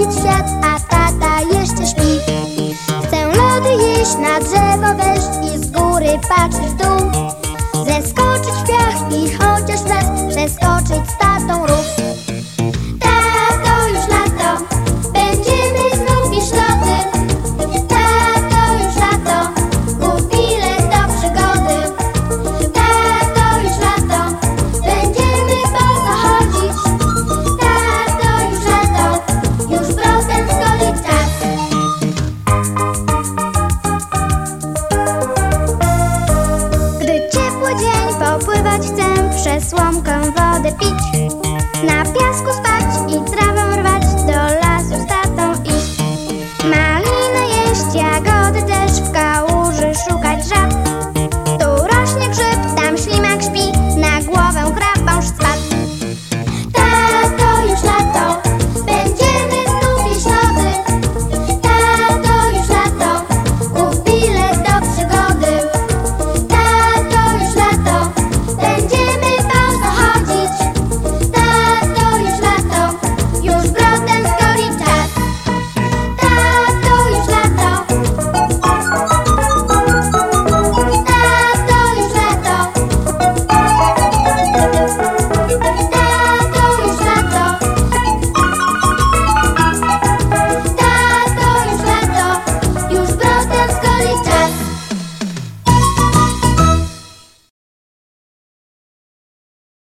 zgubić świat, a tata jeszcze śpi. Chcę lody jeść na drzewo wejść i z góry patrzeć w dół. Słomkę wodę pić. Na piasku spać